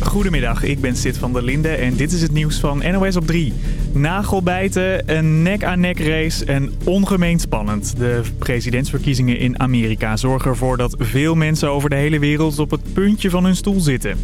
Goedemiddag, ik ben Sid van der Linde en dit is het nieuws van NOS op 3. Nagelbijten, een nek-aan-nek race en ongemeen spannend. De presidentsverkiezingen in Amerika zorgen ervoor dat veel mensen over de hele wereld op het puntje van hun stoel zitten.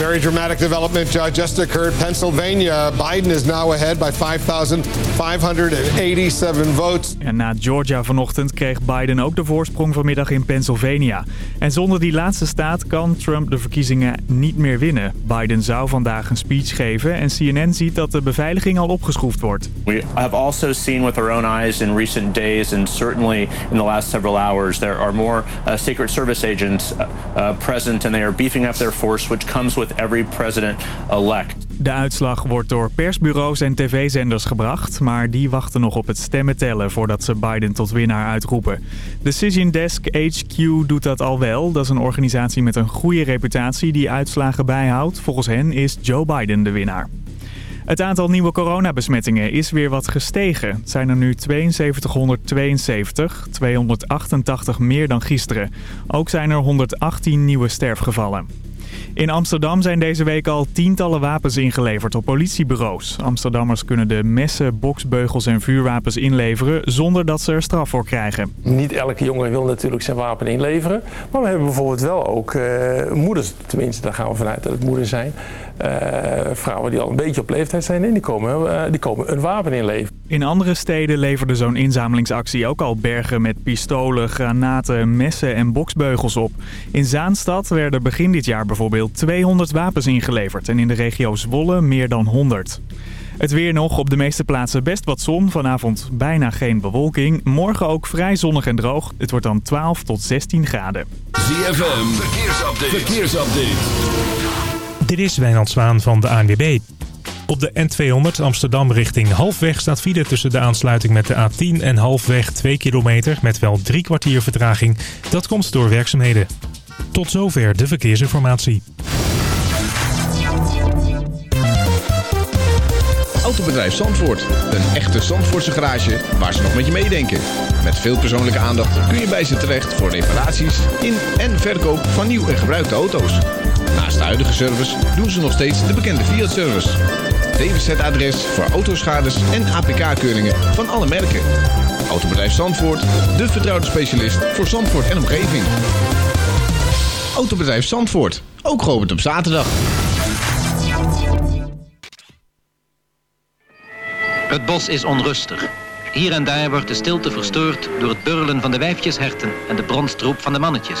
Very dramatic development uh, just occurred. Pennsylvania, Biden is now ahead by 5,587 votes. En na Georgia vanochtend kreeg Biden ook de voorsprong vanmiddag in Pennsylvania. En zonder die laatste staat kan Trump de verkiezingen niet meer winnen. Biden zou vandaag een speech geven en CNN ziet dat de beveiliging al opgeschroefd wordt. We have also seen with our own eyes in recent days and certainly in the last several hours there are more uh, Secret Service agents uh, present and they are beefing up their force which comes with every president-elect. De uitslag wordt door persbureaus en tv-zenders gebracht, maar die wachten nog op het stemmen tellen voordat ze Biden tot winnaar uitroepen. Decision Desk HQ doet dat al wel. Dat is een organisatie met een goede reputatie die uitslagen bijhoudt. Volgens hen is Joe Biden de winnaar. Het aantal nieuwe coronabesmettingen is weer wat gestegen. Het zijn er nu 7272, 288 meer dan gisteren. Ook zijn er 118 nieuwe sterfgevallen. In Amsterdam zijn deze week al tientallen wapens ingeleverd op politiebureaus. Amsterdammers kunnen de messen, boksbeugels en vuurwapens inleveren zonder dat ze er straf voor krijgen. Niet elke jongen wil natuurlijk zijn wapen inleveren. Maar we hebben bijvoorbeeld wel ook uh, moeders, tenminste daar gaan we vanuit dat het moeders zijn. Uh, vrouwen die al een beetje op leeftijd zijn en die komen, uh, die komen een wapen inleveren. In andere steden leverde zo'n inzamelingsactie ook al bergen met pistolen, granaten, messen en boksbeugels op. In Zaanstad werden begin dit jaar bijvoorbeeld 200 wapens ingeleverd en in de regio Zwolle meer dan 100. Het weer nog, op de meeste plaatsen best wat zon. Vanavond bijna geen bewolking. Morgen ook vrij zonnig en droog. Het wordt dan 12 tot 16 graden. ZFM, verkeersupdate. verkeersupdate. Dit is Wijnand Zwaan van de ANWB. Op de N200 Amsterdam richting Halfweg staat file tussen de aansluiting met de A10 en Halfweg 2 kilometer met wel drie kwartier vertraging. Dat komt door werkzaamheden. Tot zover de verkeersinformatie. Autobedrijf Zandvoort. Een echte Zandvoortse garage waar ze nog met je meedenken. Met veel persoonlijke aandacht kun je bij ze terecht voor reparaties in en verkoop van nieuw en gebruikte auto's. Naast de huidige service doen ze nog steeds de bekende Fiat-service. DWZ-adres voor autoschades en APK-keuringen van alle merken. Autobedrijf Zandvoort, de vertrouwde specialist voor Zandvoort en omgeving. Autobedrijf Zandvoort, ook geopend op zaterdag. Het bos is onrustig. Hier en daar wordt de stilte verstoord door het burrelen van de wijfjesherten en de bronstroep van de mannetjes.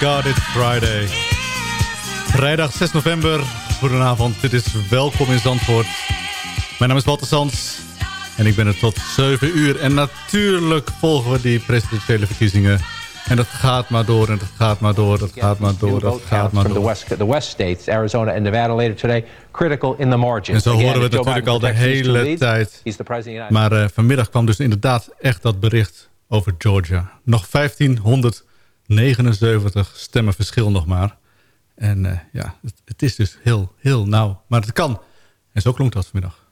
God it's Friday. Vrijdag 6 november. Goedenavond, dit is Welkom in Zandvoort. Mijn naam is Walter Sands en ik ben er tot 7 uur. En natuurlijk volgen we die presidentiële verkiezingen. En dat gaat maar door en dat gaat maar door, dat gaat maar door, dat gaat maar door. The West, the West states, Arizona and Nevada later today, critical in the margins. En zo horen we het natuurlijk al de hele tijd. Maar uh, vanmiddag kwam dus inderdaad echt dat bericht over Georgia. Nog 1579 stemmen verschil nog maar. En uh, ja, het, het, is dus heel, heel nauw. Maar het kan. En zo klonk dat vanmiddag.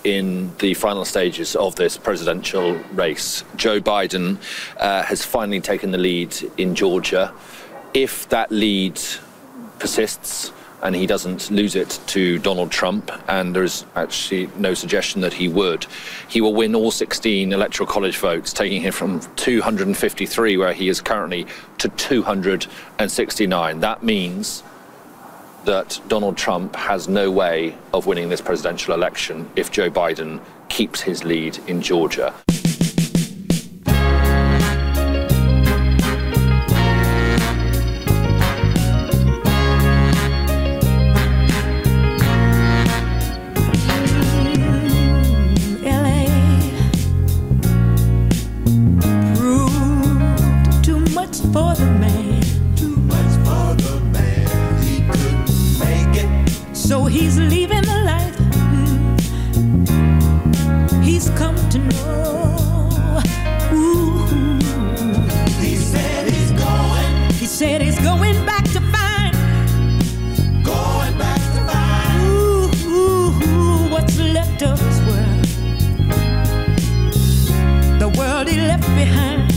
In the final stages of this presidential race, Joe Biden uh, has finally taken the lead in Georgia. If that lead persists, and he doesn't lose it to Donald Trump, and there's actually no suggestion that he would, he will win all 16 electoral college votes, taking him from 253, where he is currently, to 269. That means that Donald Trump has no way of winning this presidential election if Joe Biden keeps his lead in Georgia. left behind.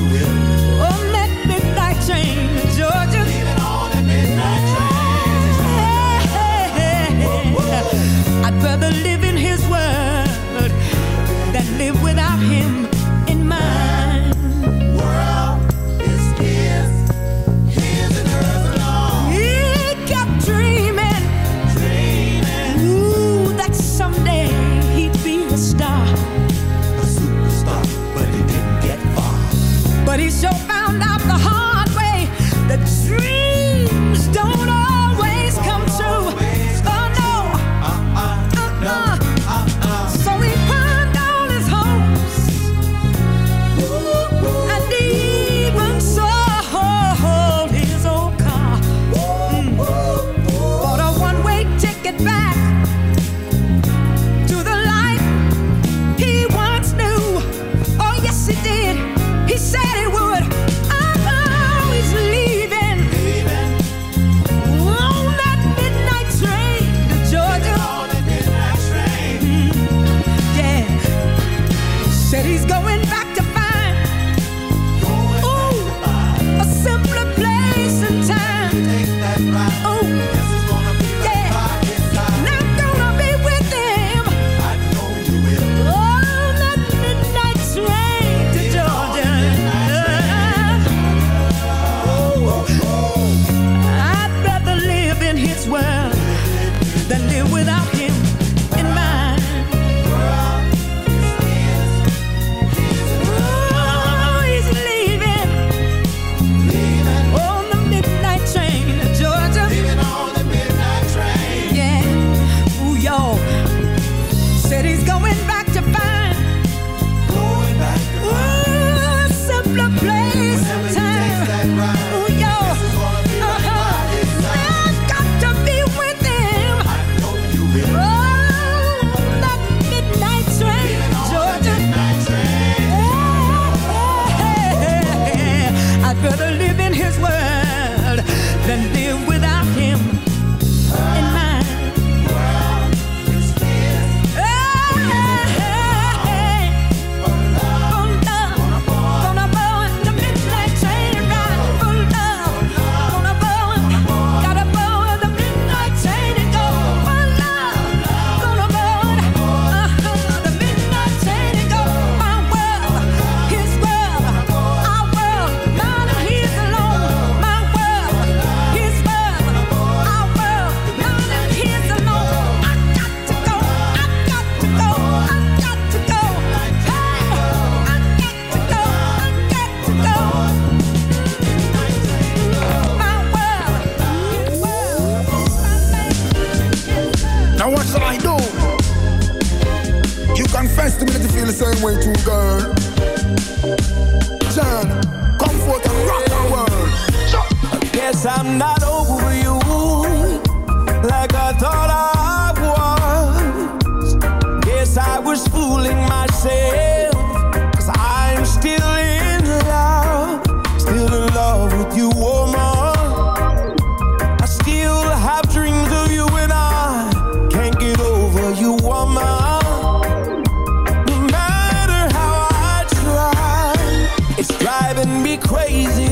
Oh driving me crazy.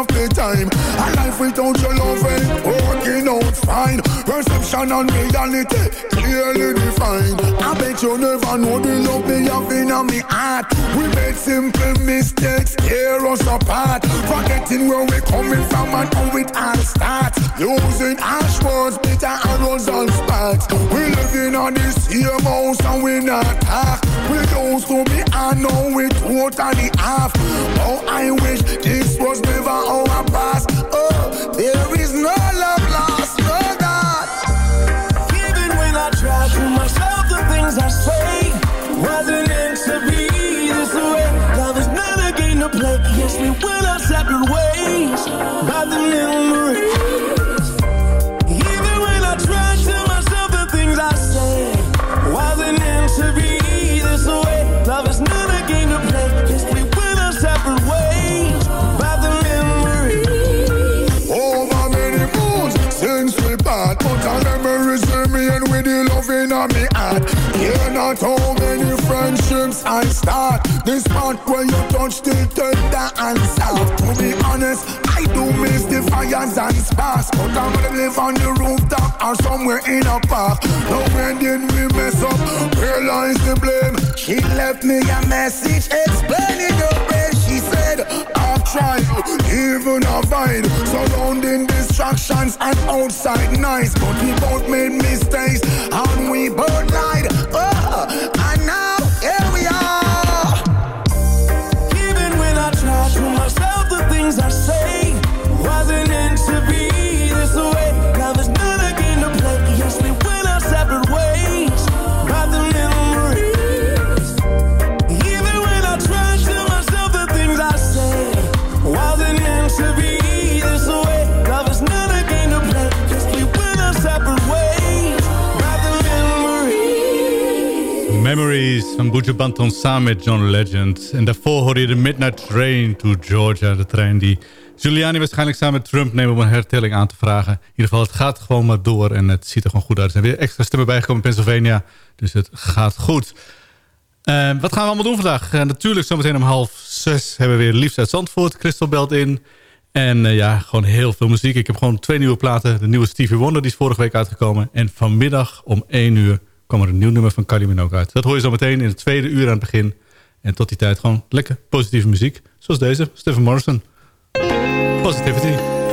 Of the time. A life without your love ain't working out fine. Perception and reality clearly defined. I bet you never know the love me have in me heart. We made simple mistakes, tear us apart. Forgetting where we coming from and how it all starts. Losing harsh words, bitter arrows and sparks. We living on this same house and we not talk. We used to be, I know we totally off. Oh, I wish this was never our past. Oh, there I start. This part where you touch the tender and soft. To be honest, I do miss the fires and sparks, but I'm gonna live on the rooftop or somewhere in a park. Now when did we mess up? Where lies the blame? She left me a message explaining the way she said. I've tried, even avoid surrounding distractions and outside nice, but we both made mistakes and we both lied. Oh, Buju Banton samen met John Legend. En daarvoor hoorde je de Midnight Train to Georgia. De trein die Giuliani waarschijnlijk samen met Trump neemt om een hertelling aan te vragen. In ieder geval, het gaat gewoon maar door en het ziet er gewoon goed uit. Er zijn weer extra stemmen bijgekomen in Pennsylvania. Dus het gaat goed. Eh, wat gaan we allemaal doen vandaag? Eh, natuurlijk zometeen om half zes hebben we weer Liefst uit Zandvoort. Crystal belt in. En eh, ja, gewoon heel veel muziek. Ik heb gewoon twee nieuwe platen. De nieuwe Stevie Wonder, die is vorige week uitgekomen. En vanmiddag om één uur kwam er een nieuw nummer van Kylie Minogue uit. Dat hoor je zo meteen in het tweede uur aan het begin. En tot die tijd gewoon lekker positieve muziek. Zoals deze, Stephen Morrison. Positivity.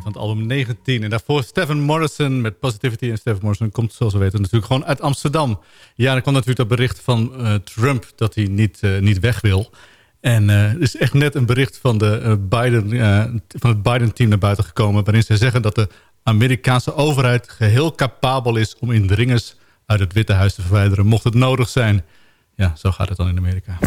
Van het album 19. En daarvoor Stephen Morrison met Positivity. En Stephen Morrison komt, zoals we weten, natuurlijk gewoon uit Amsterdam. Ja, dan kwam natuurlijk dat bericht van uh, Trump dat hij niet, uh, niet weg wil. En uh, er is echt net een bericht van, de, Biden, van het Biden-team naar buiten gekomen... waarin ze zeggen dat de Amerikaanse overheid geheel capabel is... om indringers uit het Witte Huis te verwijderen, mocht het nodig zijn. Ja, zo gaat het dan in Amerika.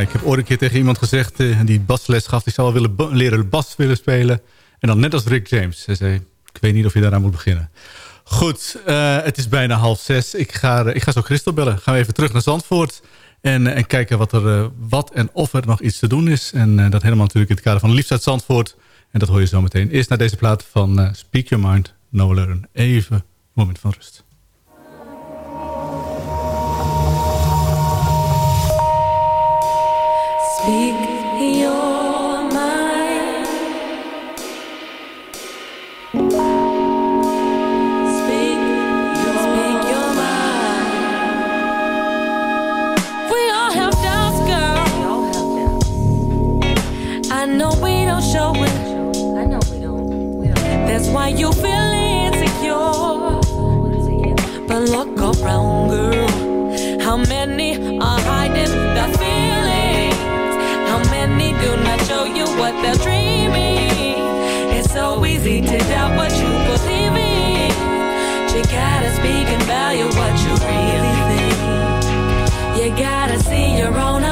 Ik heb ooit een keer tegen iemand gezegd... Uh, die basles gaf, die zou wel willen leren bas willen spelen. En dan net als Rick James. Zei, ik weet niet of je daaraan moet beginnen. Goed, uh, het is bijna half zes. Ik ga, uh, ik ga zo Christel bellen. Gaan we even terug naar Zandvoort. En, en kijken wat, er, wat en of er nog iets te doen is. En dat helemaal natuurlijk in het kader van Liefst uit Zandvoort. En dat hoor je zo meteen. Eerst naar deze plaat van Speak Your Mind, No Learn. Even een moment van rust. Why you feel insecure. But look around, girl. What they're dreaming? It's so easy to doubt what you believe in. You gotta speak and value what you really think. You gotta see your own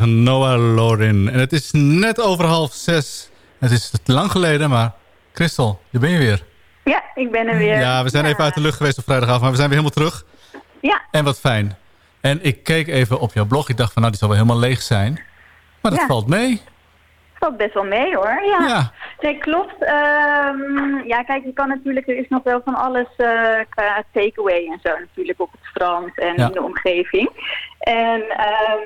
Van Noah Lorin. En het is net over half zes. Het is lang geleden, maar Christel, je ben je weer. Ja, ik ben er weer. Ja, we zijn even uit de lucht geweest op vrijdagavond, maar we zijn weer helemaal terug. Ja. En wat fijn. En ik keek even op jouw blog. Ik dacht van, nou, die zal wel helemaal leeg zijn. Maar dat Ja. valt mee. Valt best wel mee hoor. Ja, Ja. Nee, klopt. Ehm, ja, kijk, je kan natuurlijk, er is nog wel van alles eh, qua takeaway en zo natuurlijk op het strand en in de omgeving. En ehm,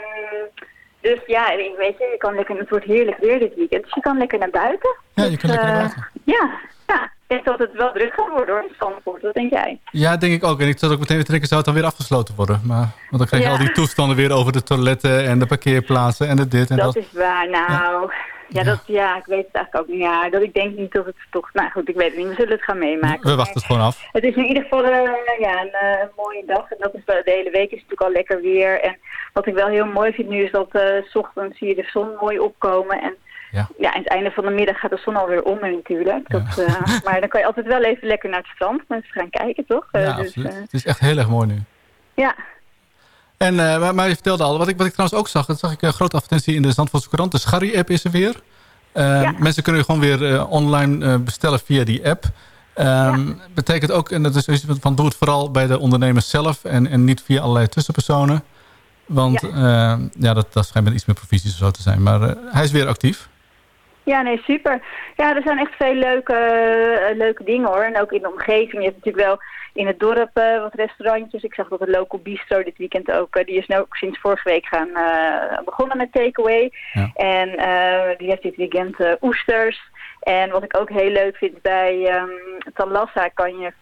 dus ja, ik weet je, je kan lekker, het wordt heerlijk weer dit weekend, dus je kan lekker naar buiten. Ja, je kan Dus, lekker naar eh, buiten. Ja, ja. Ik denk dat het wel druk gaat worden hoor, in Zandvoort. Wat denk jij? Ja, denk ik ook. En ik zat ook meteen te denken, zou het dan weer afgesloten worden? Maar, want dan krijg je Ja. al die toestanden weer over de toiletten en de parkeerplaatsen en de dit en dat. Dat is waar. Nou, ja, dat, ja, ik weet het eigenlijk ook niet. Ja, dat ik denk niet dat het toch... Nou goed, ik weet het niet. We zullen het gaan meemaken. We wachten het gewoon af. Het is in ieder geval eh, ja, een eh, mooie dag. En dat is, wel- de hele week is natuurlijk al lekker weer. En wat ik wel heel mooi vind nu is dat eh, s ochtends zie je de zon mooi opkomen. En Ja. ja. aan het einde van de middag gaat de zon alweer onder natuurlijk. Dat, eh, maar dan kan je altijd wel even lekker naar het strand mensen gaan kijken, toch? Eh, Ja, dus, Het is echt heel erg mooi nu. ja, En, maar, maar je vertelde al, wat ik, wat ik trouwens ook zag, dat zag ik een grote advertentie in de Zandvoortse krant. De Scharry-app is er weer. Eh, Mensen kunnen gewoon weer online bestellen via die app. Ehm, Betekent ook, en dat is iets van doe het vooral bij de ondernemers zelf en, en niet via allerlei tussenpersonen. Want ja, ja dat, dat schijnt met iets meer provisies zo te zijn. Maar eh, hij is weer actief. Ja, nee, super. Ja, er zijn echt veel leuke, eh, leuke dingen hoor. En ook in de omgeving. Je hebt natuurlijk wel in het dorp eh, wat restaurantjes. Ik zag dat het Local Bistro dit weekend ook, eh, die is nu ook sinds vorige week gaan eh, begonnen met takeaway. En eh, die heeft dit weekend eh, oesters. En wat ik ook heel leuk vind bij ehm Talassa kan je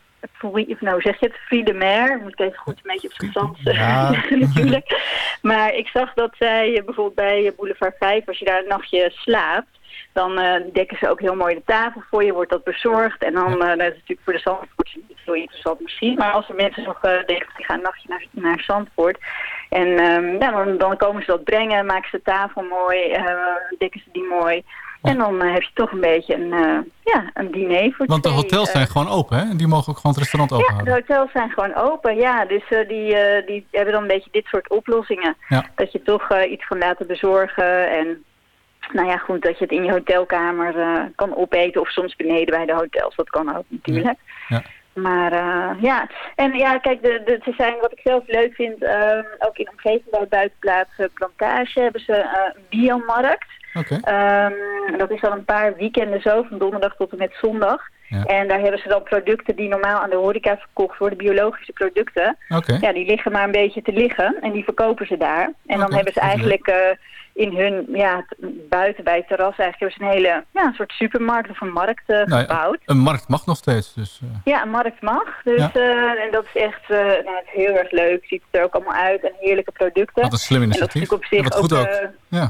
of nou zeg je het, Free de Mer. Moet ik even goed een beetje op zijn eh, Ja. zeggen natuurlijk. Maar ik zag dat zij eh, bijvoorbeeld bij eh, Boulevard 5, als je daar een nachtje slaapt, dan eh, dekken ze ook heel mooi de tafel voor je, wordt dat bezorgd. En dan, eh, dat is natuurlijk voor de Zandvoort niet zo interessant misschien. Maar als er mensen nog eh, denken, die gaan een nachtje naar, naar Zandvoort. En ehm, ja, dan, dan komen ze dat brengen, maken ze de tafel mooi, eh, dekken ze die mooi. En dan eh, heb je toch een beetje een, eh, ja, een diner voor Want de hotels eh, zijn gewoon open, hè? En die mogen ook gewoon het restaurant open ja, de hotels zijn gewoon open, ja. Dus die, die hebben dan een beetje dit soort oplossingen. Ja. Dat je toch iets kan laten bezorgen en... Nou ja, goed, dat je het in je hotelkamer kan opeten of soms beneden bij de hotels. Dat kan ook natuurlijk. Ja. Maar ja, en ja, kijk, de, de, ze zijn wat ik zelf leuk vind, eh, ook in omgeving bij buitenplaats eh, Plantage hebben ze een biomarkt. Oké. Ehm, dat is al een paar weekenden zo, van donderdag tot en met zondag. Ja. En daar hebben ze dan producten die normaal aan de horeca verkocht worden, biologische producten. Ja, die liggen maar een beetje te liggen en die verkopen ze daar. En dan hebben ze eigenlijk eh, in hun, ja, buiten bij het terras eigenlijk hebben ze een hele, ja, een soort supermarkt of een markt eh, Nou ja, gebouwd. een markt mag nog steeds. Dus, eh, Ja, een markt mag. Dus Ja. en dat is echt nou, het is heel erg leuk. Ziet het er ook allemaal uit en heerlijke producten. wat een slim En dat is initiatief. natuurlijk op zich wat goed ook. eh,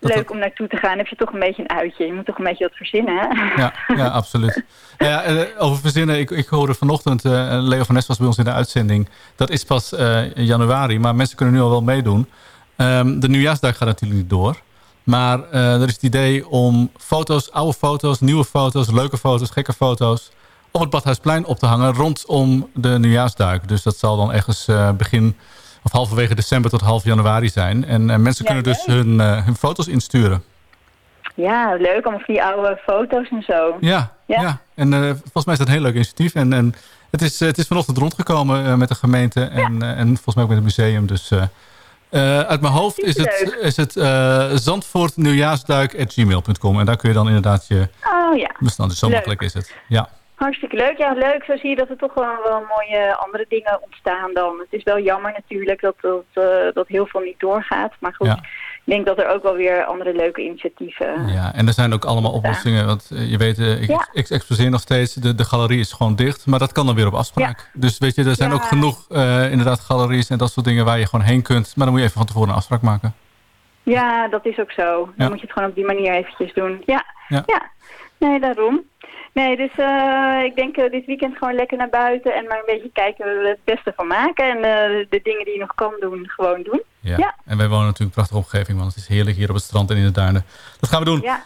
leuk om naartoe te gaan. heb je toch een beetje een uitje. Je moet toch een beetje wat verzinnen, hè? Ja, ja absoluut. Nou ja, eh, over verzinnen, ik, ik hoorde vanochtend, eh, Leo van Nes was bij ons in de uitzending. Dat is pas eh, januari, maar mensen kunnen nu al wel meedoen. Ehm, de nieuwjaarsdag gaat natuurlijk niet door. Maar er is het idee om foto's, oude foto's, nieuwe foto's, leuke foto's, gekke foto's... op het Badhuisplein op te hangen rondom de nieuwjaarsduik. Dus dat zal dan ergens begin of halverwege december tot half januari zijn. En eh, mensen Ja, kunnen dus hun, eh, hun foto's insturen. Ja, leuk. Allemaal van die oude foto's en zo. Ja, Ja. ja. en eh, volgens mij is dat een heel leuk initiatief. En, en het, is, het is vanochtend rondgekomen met de gemeente en, en volgens mij ook met het museum. Dus uit mijn hoofd is het, is het zandvoortnieuwjaarsduik.gmail.com. En daar kun je dan inderdaad je Oh ja. bestand. Dus zo Leuk. makkelijk is het. Ja. Hartstikke leuk. Ja, leuk. Zo zie je dat er toch wel, wel mooie andere dingen ontstaan dan. Het is wel jammer natuurlijk dat, dat, eh, dat heel veel niet doorgaat. Maar goed, Ja. ik denk dat er ook wel weer andere leuke initiatieven... ja, en er zijn ook allemaal oplossingen. Want eh, je weet, eh, ik, Ja. ik exposeer nog steeds. De, de galerie is gewoon dicht. Maar dat kan dan weer op afspraak. Dus weet je, er zijn ook genoeg inderdaad galeries en dat soort dingen waar je gewoon heen kunt. Maar dan moet je even van tevoren een afspraak maken. Ja, dat is ook zo. Dan moet je het gewoon op die manier eventjes doen. Ja, Ja. ja. Nee, daarom. Nee, dus eh, ik denk eh, dit weekend gewoon lekker naar buiten en maar een beetje kijken waar we het beste van maken. En eh, de dingen die je nog kan doen, gewoon doen. Ja. Ja. En wij wonen natuurlijk een prachtige omgeving, want het is heerlijk hier op het strand en in de duinen. Dat gaan we doen. Ja.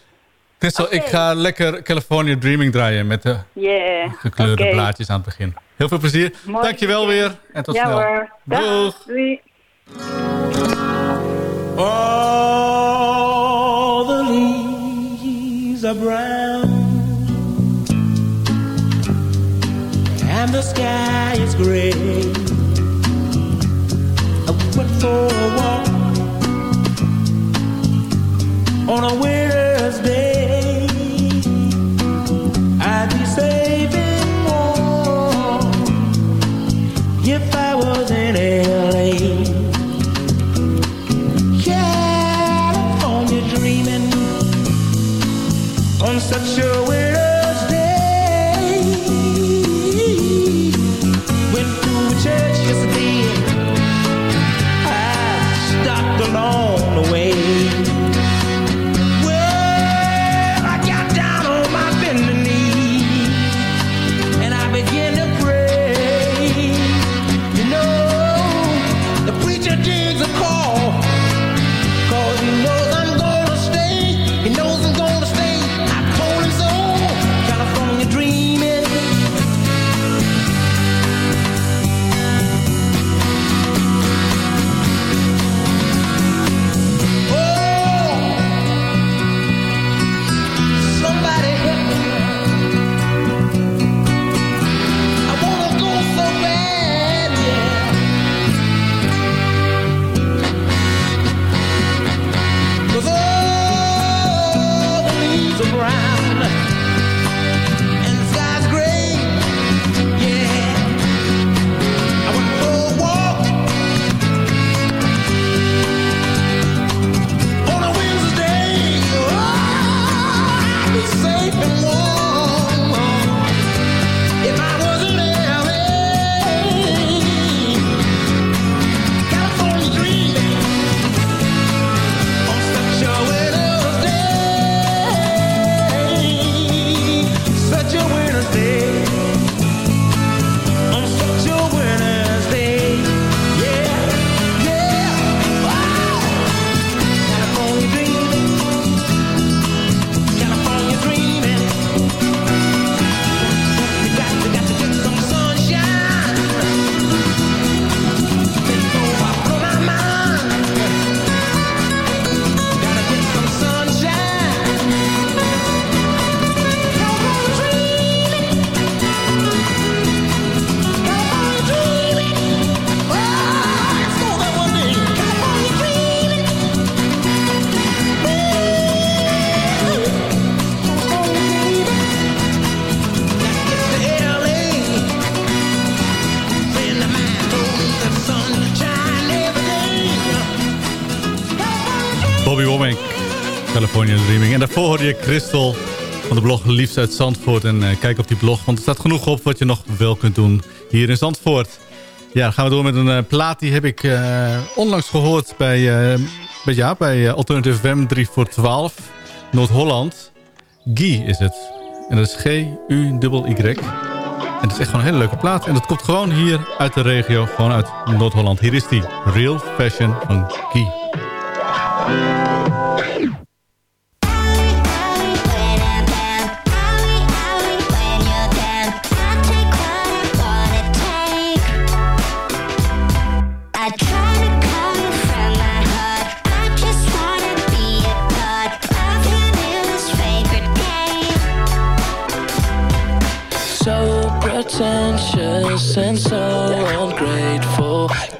Christel, ik ga lekker California Dreaming draaien met de Yeah. gekleurde blaadjes aan het begin. Heel veel plezier. Mooi Dankjewel weer en tot ja snel. hoor. Dag. Doeg. Doei. All the leaves are brown and the sky is gray. I went for a walk on a winter's liefst uit Zandvoort. En eh, kijk op die blog, want er staat genoeg op wat je nog wel kunt doen hier in Zandvoort. Ja, dan gaan we door met een eh, plaat. Die heb ik eh, onlangs gehoord bij, bij, ja, bij Alternative FM 3 voor 12, Noord-Holland. Guy is het. En dat is G-U-Y. En het is echt gewoon een hele leuke plaat. En dat komt gewoon hier uit de regio, gewoon uit Noord-Holland. Hier is die Real Fashion van Guy. been so ungrateful.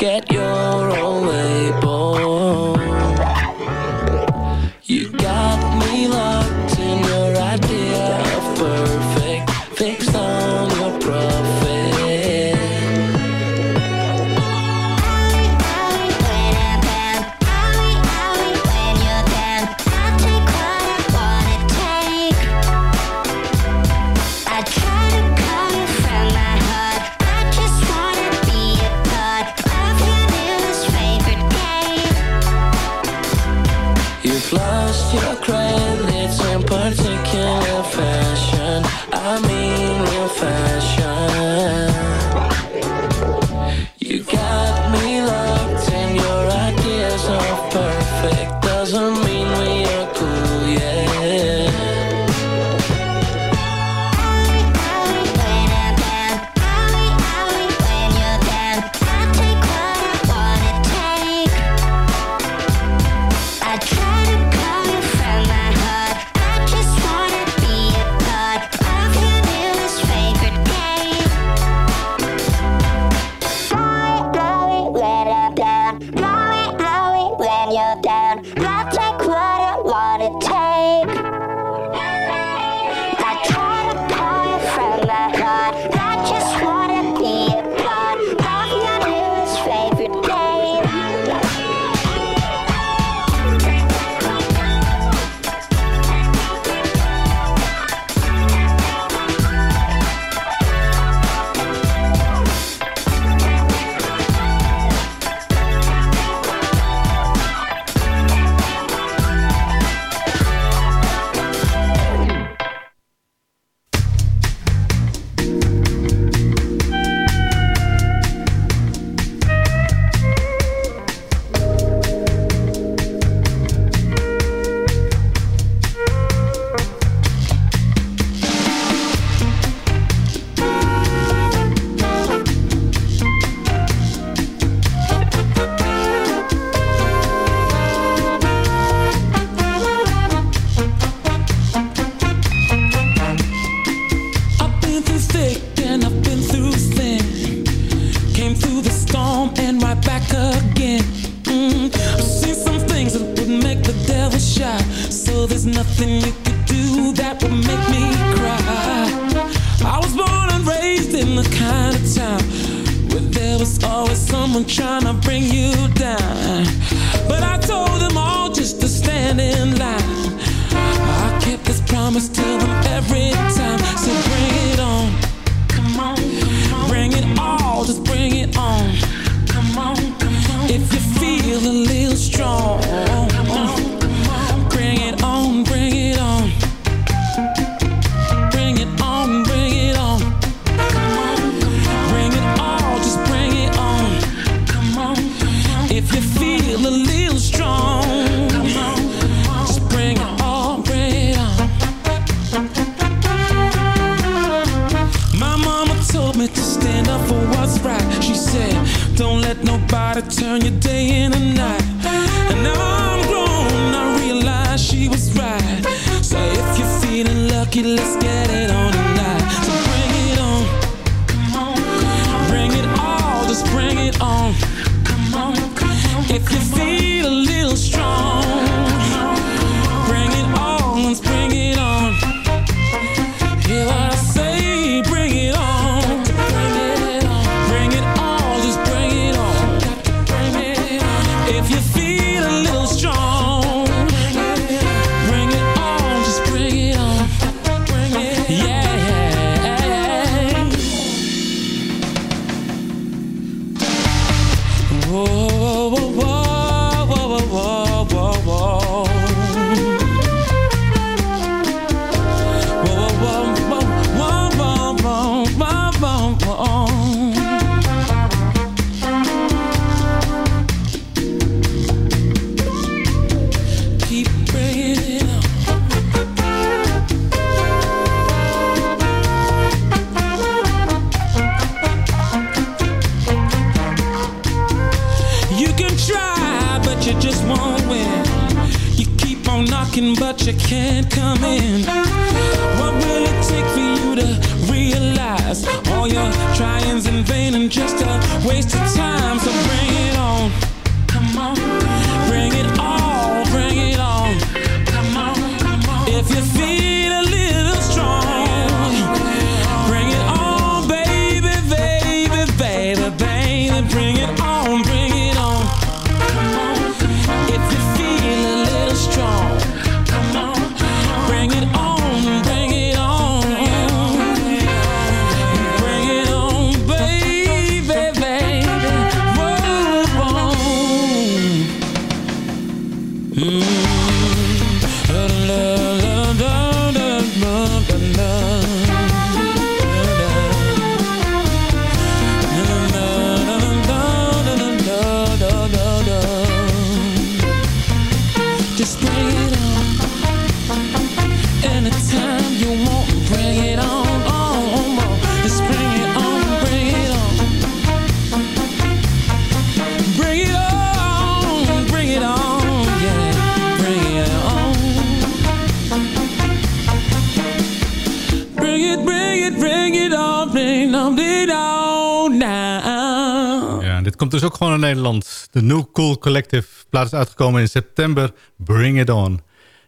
Dus ook gewoon in Nederland. De New Cool Collective plaat is uitgekomen in september. Bring it on.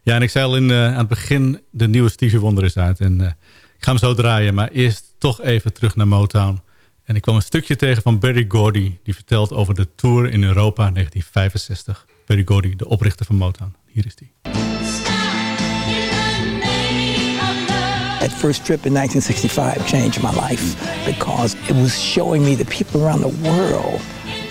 Ja, en ik zei al in, eh, aan het begin, de nieuwe Stevie Wonder is uit. En eh, ik ga hem zo draaien, maar eerst toch even terug naar Motown. En ik kwam een stukje tegen van Barry Gordy. Die vertelt over de tour in Europa 1965. Barry Gordy, de oprichter van Motown. Hier is die. That first trip in 1965 changed my life because it was showing me the people around the world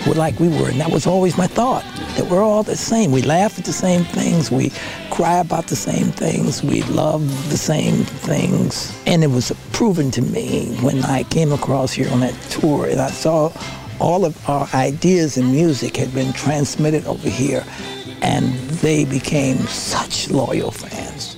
were like we were. And that was always my thought, that we're all the same. We laugh at the same things. We cry about the same things. We love the same things. And it was proven to me when I came across here on that tour and I saw all of our ideas and music had been transmitted over here. And they became such loyal fans.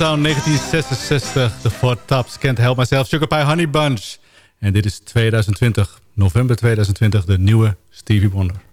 Motown 1966. The Four Tops Can't Help Myself. Sugar Pie Honey Bunch. En dit is 2020, november 2020, de nieuwe Stevie Wonder.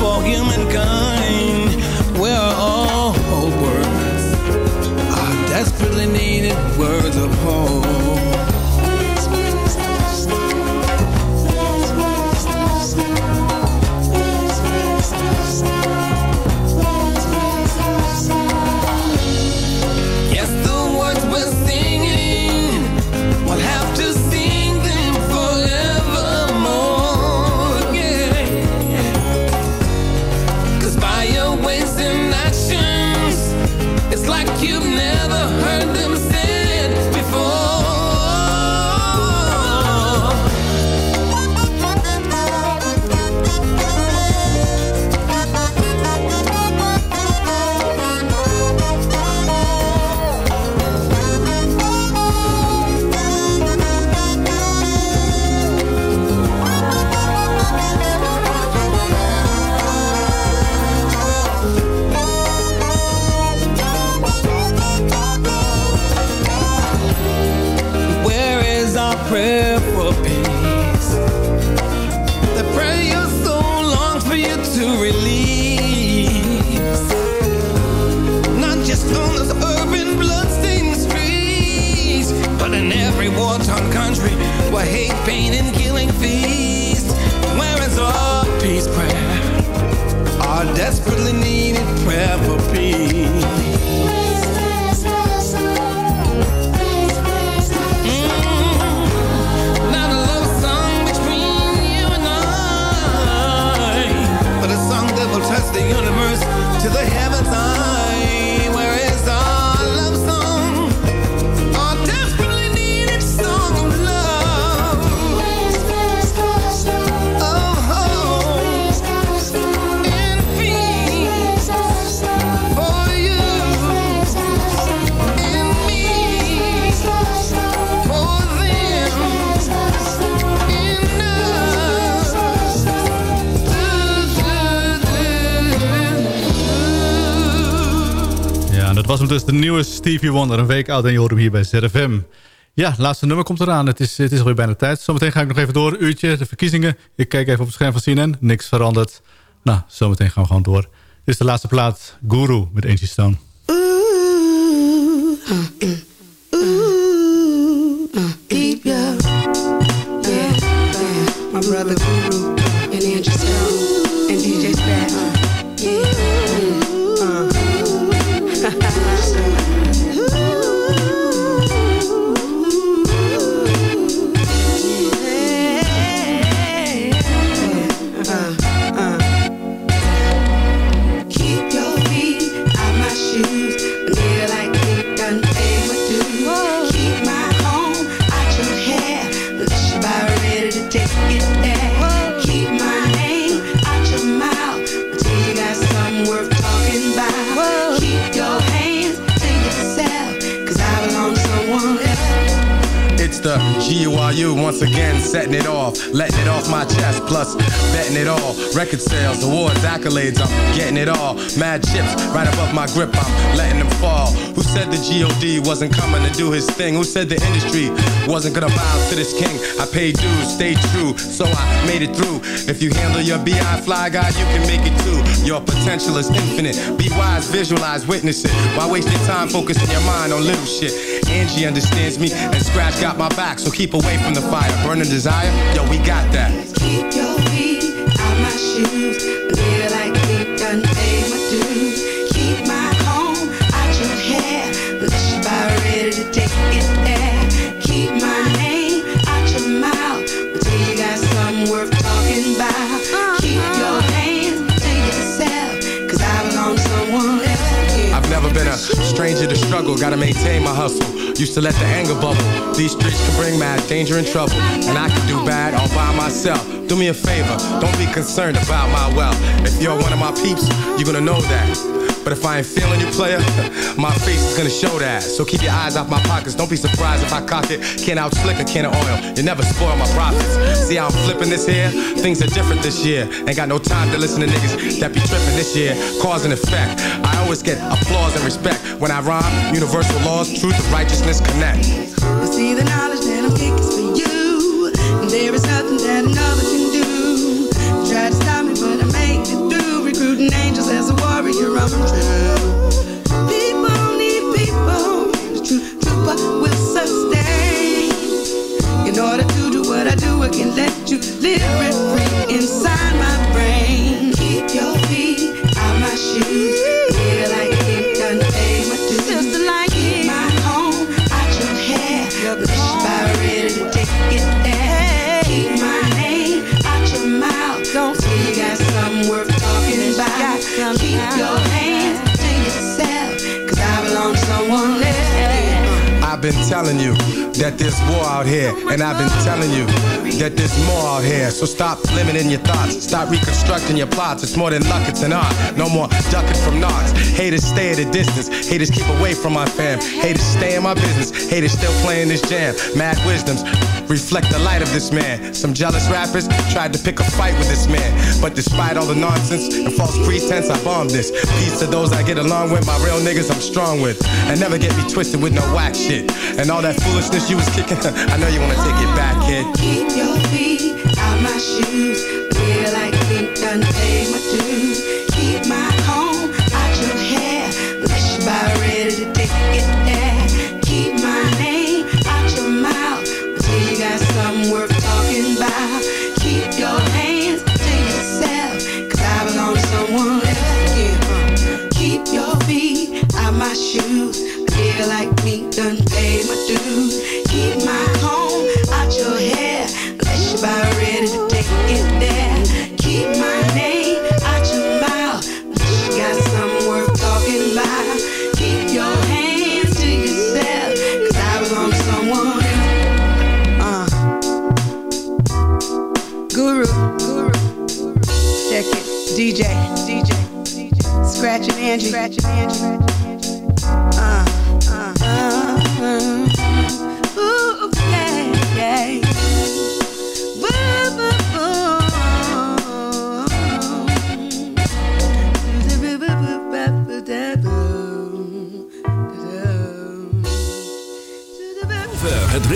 for humankind. was hem dus de nieuwe Stevie Wonder. Een week oud en je hoort hem hier bij ZFM. Ja, laatste nummer komt eraan. Het is, het is alweer bijna tijd. Zometeen ga ik nog even door. Uurtje, de verkiezingen. Ik kijk even op het scherm van CNN. Niks veranderd. Nou, zometeen gaan we gewoon door. Dit is de laatste plaat. Guru met Angie Stone. Yeah. My brother Guru. GURU once again, setting it off, letting it off my chest, plus betting it all. Record sales, awards, accolades, I'm getting it all. Mad chips right above my grip, I'm letting them fall. Who said the GOD wasn't coming to do his thing? Who said the industry wasn't gonna bow to this king? I paid dues, stayed true, so I made it through. If you handle your BI fly guy, you can make it too. Your potential is infinite. Be wise, visualize, witness it. Why waste your time focusing your mind on little shit? Angie understands me, and Scratch got my back, so keep away from the fire. Burning desire, yo, we got that. Keep your feet out my shoes. Stranger to struggle, gotta maintain my hustle. Used to let the anger bubble. These streets can bring mad danger and trouble. And I can do bad all by myself. Do me a favor, don't be concerned about my wealth. If you're one of my peeps, you're gonna know that. But if I ain't feeling you, player, my face is gonna show that. So keep your eyes off my pockets. Don't be surprised if I cock it. Can't out slick a can of oil. You never spoil my profits. See how I'm flipping this here? Things are different this year. Ain't got no time to listen to niggas that be tripping this year. Cause and effect. I always get applause and respect when I rhyme. Universal laws, truth, and righteousness connect. You see the knowledge that I'm kicking for you. And there is nothing that another warrior, I'm true. People need people. The true trooper will sustain. In order to do what I do, I can let you live rent free inside my brain. Keep your feet out my shoes. Been telling you that there's war out here, and I've been telling you that there's more out here. So stop limiting your thoughts, stop reconstructing your plots. It's more than luck, it's an art. No more ducking from knocks. Haters stay at a distance, haters keep away from my fam. Haters stay in my business, haters still playing this jam. Mad wisdoms reflect the light of this man. Some jealous rappers tried to pick a fight with this man, but despite all the nonsense and false pretense, I bombed this. Peace to those I get along with, my real niggas I'm strong with, and never get me twisted with no whack shit. And all that foolishness you was kicking, I know you wanna take it back, kid. Keep your feet out my shoes. Feel like you done paid my